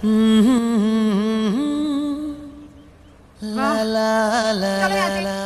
Mm-hmm. la la la la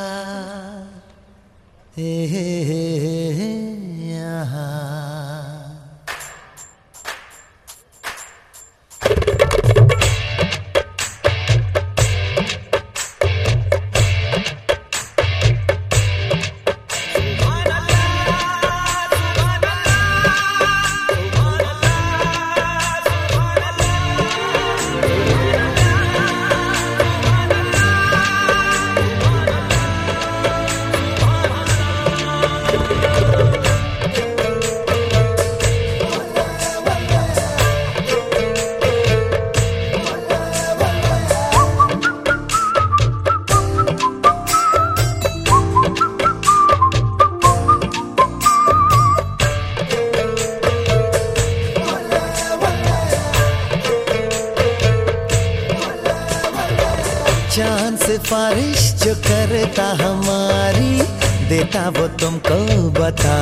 सिफारिश जो करता हमारी, देता वो तुमको बता।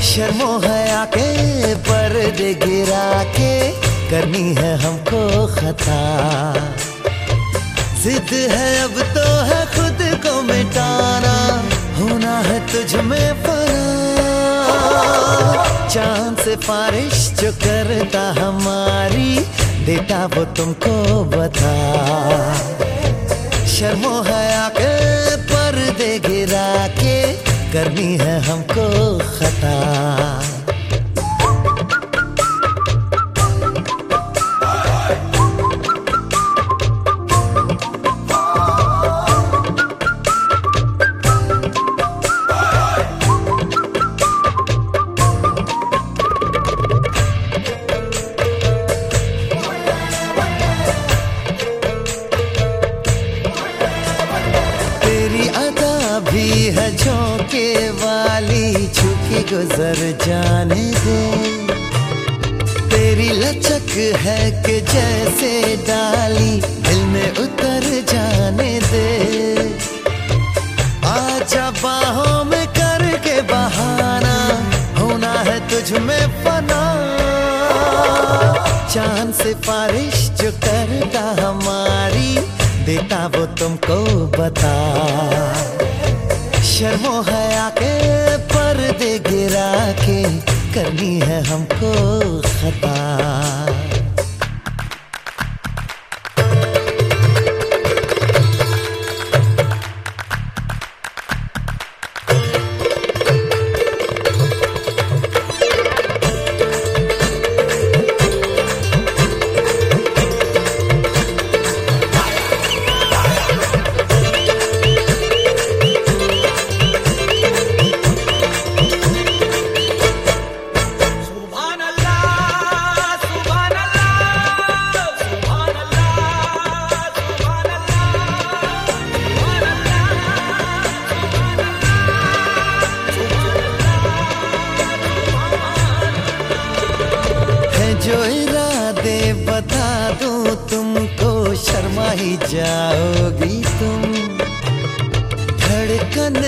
शर्मो है आके, पर्दे गिरा के, करनी है हमको खता। जिद है अब तो है खुद को मिटाना, होना है तुझ में फना। चाँद से बारिश जो करता हमारी देता वो तुमको बता। शर्मो है आके दे गिरा के करनी है हमको खता भी है झोंके वाली छुकी गुजर जाने दे। तेरी लचक है कि जैसे डाली, दिल में उतर जाने दे। आजा बाहों में करके बहाना, होना है तुझ में फना। चाँद से बारिश जो करता हमारी, देता वो तुमको बता। शर्मो है आके पर्दे गिरा के करनी है हमको खता। जो इरादे बता दूँ, तुमको शर्मा ही जाओगी तुम। धड़कन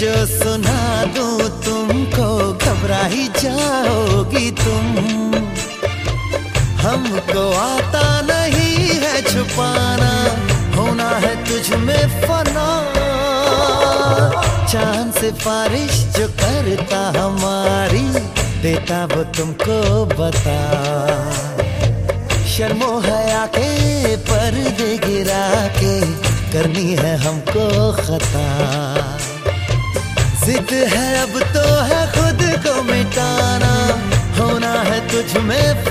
जो सुना दूँ, तुमको घबरा ही जाओगी तुम। हमको आता नहीं है छुपाना, होना है तुझ में फना। चाँद से बारिश जो करता हमारी देता, वो तुमको बता। शर्मो है आके पर्दे गिरा के, करनी है हमको खता। जिद है अब तो है खुद को मिटाना, होना है तुझ में